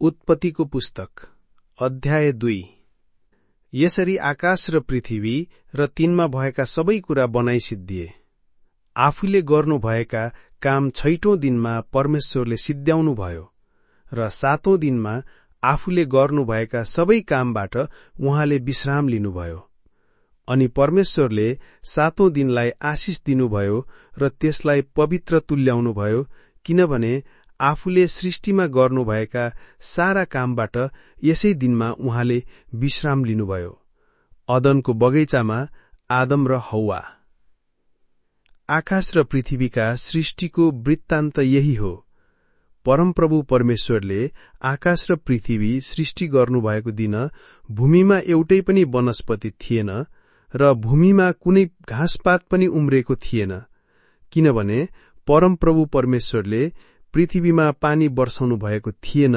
उत्पत्तिको पुस्तक अध्याय दुई। यसरी आकाश र पृथ्वी र तिनमा भएका सबै कुरा बनाइसिद्धिए। आफूले गर्नुभएका काम छैटौं दिनमा परमेश्वरले सिद्ध्याउनुभयो र सातौं दिनमा आफूले गर्नुभएका सबै कामबाट उहाँले विश्राम लिनुभयो। अनि परमेश्वरले सातौं दिनलाई आशिष दिनुभयो र त्यसलाई पवित्र तुल्याउनुभयो किनभने आफूले सृष्टिमा गर्नुभएका सारा कामबाट यसै दिनमा उहाँले विश्राम लिनुभयो। अदनको बगैँचामा आदम र हौवा। आकाश र पृथ्वीका सृष्टिको वृत्तान्त यही हो। परमप्रभु परमेश्वरले आकाश र पृथ्वी सृष्टि गर्नुभएको दिन भूमिमा एउटै पनि वनस्पति थिएन र भूमिमा कुनै घाँसपात पनि उम्रेको थिएन। किनभने परमप्रभु परमेश्वरले पृथ्वीमा पानी वर्षाउनु भएको थिएन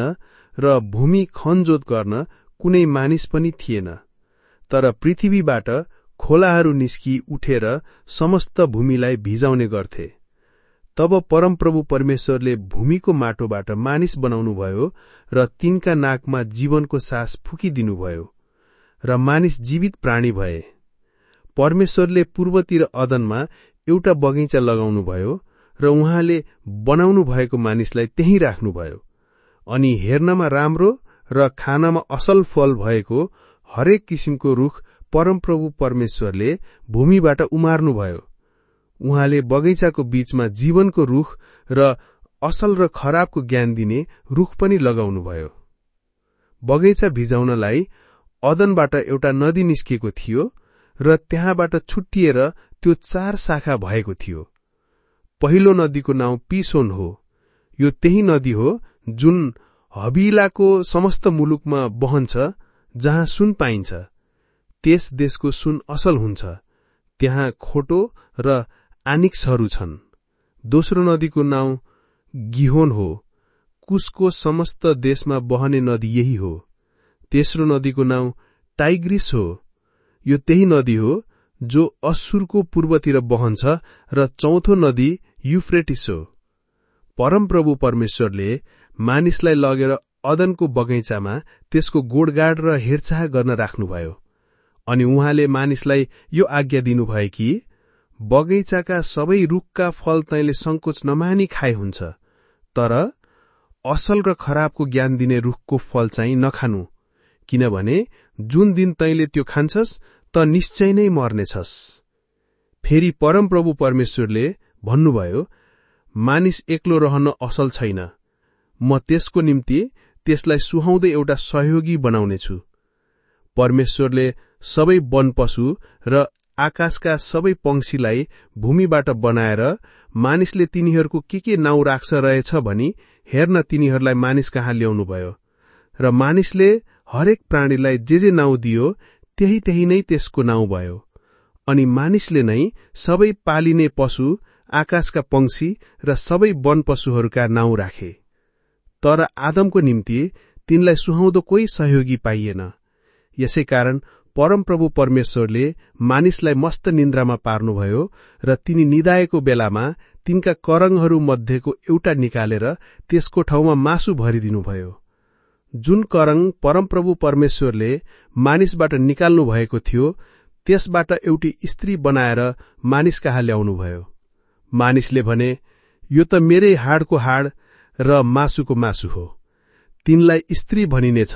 र भूमि खनजोत गर्न कुनै मानिस पनि थिएन। तर पृथ्वीबाट खोलाहरू निस्की उठेर समस्त भूमिलाई भिजाउने गर्थे। तब परमप्रभु परमेश्वरले भूमिको माटोबाट मानिस बनाउनुभयो र तिनका नाकमा जीवनको सास फुकिदिनुभयो र मानिस जीवित प्राणी भए। परमेश्वरले पूर्वतिर अदनमा एउटा बगैँचा लगाउनुभयो र उहाँले बनाउनु भएको मानिसलाई त्यही राख्नुभयो। अनि हेर्नमा राम्रो र खानामा असल फल भएको हरेक किसिमको रूख परमप्रभु परमेश्वरले भूमिबाट उमार्नुभयो। उहाँले बगैँचाको बीचमा जीवनको रूख र असल र खराबको ज्ञान दिने रूख पनि लगाउनुभयो। बगैँचा भिजाउनलाई अदनबाट एउटा नदी निस्किएको थियो र त्यहाँबाट छुट्टिएर त्यो चार शाखा भएको थियो। पहिलो नदीको नाउँ पिसोन हो। यो त्यही नदी हो जुन हबिलाको समस्त मुलुकमा बहन्छ जहाँ सुन पाइन्छ। त्यस देशको सुन असल हुन्छ। त्यहाँ खोटो र आनिक्सहरू छन्। दोस्रो नदीको नाउँ गिहोन हो। कुसको समस्त देशमा बहने नदी यही हो। तेस्रो नदीको नाउँ टाइग्रिस हो। यो त्यही नदी हो जो असुरको पूर्वतिर बहन्छ र चौथो नदी युफ्रेटिस हो परमप्रभु परमेश्वरले मानिसलाई लगेर अदनको बगैँचामा त्यसको गोडगाड र हेरचाह गर्न राख्नुभयो। अनि उहाँले मानिसलाई यो आज्ञा दिनुभयो कि बगैँचाका सबै रूखका फल तैँले संकोच नमानी खाए हुन्छ तर असल र खराबको ज्ञान दिने रूखको फल चाहिँ नखानु किनभने जुन दिन तैँले त्यो खान्छस् त निश्चय नै मर्नेछस्। फेरि परमप्रभु परमेश्वरले भन्नुभयो मानिस एक्लो रहन असल छैन। म त्यसको निम्ति त्यसलाई सुहाउँदै एउटा सहयोगी बनाउनेछु। परमेश्वरले सबै वन पशु र आकाशका सबै पंक्षीलाई भूमिबाट बनाएर मानिसले तिनीहरूको के के नाउँ राख्छ रहेछ भनी हेर्न तिनीहरूलाई मानिस कहाँ ल्याउनुभयो। र मानिसले हरेक प्राणीलाई जे जे नाउँ दियो त्यही त्यही नै त्यसको नाउँ भयो। अनि मानिसले नै सबै पालिने पशु आकाशका पंक्षी र सबै वन पशुहरूका नाउँ राखे। तर आदमको निम्ति तिनलाई सुहाउँदो कोही सहयोगी पाइएन। यसै कारण परमप्रभु परमेश्वरले मानिसलाई मस्त निन्द्रामा पार्नुभयो र तिनी निदाएको बेलामा तिनका करङहरू मध्येको एउटा निकालेर त्यसको ठाउँमा मासु भरिदिनुभयो। जुन करङ परमप्रभु परमेश्वरले मानिसबाट निकाल्नु भएको थियो त्यसबाट एउटी स्त्री बनाएर मानिस कहाँ ल्याउनुभयो? मानिसले भने यो त मेरै हाडको हाड र मासुको मासु हो। तिनलाई स्त्री भनिनेछ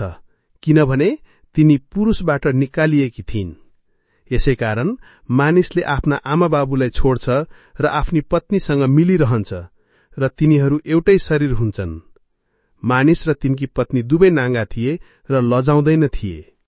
किनभने तिनी पुरूषबाट निकालिएकी थिइन्। यसै कारण मानिसले आफ्ना आमा बाबुलाई छोड्छ र आफ्नी पत्नीसँग मिलिरहन्छ र तिनीहरू एउटै शरीर हुन्छन्। मानिस र तिनकी पत्नी दुवै नाङ्गा थिए र लजाउँदैन थिए।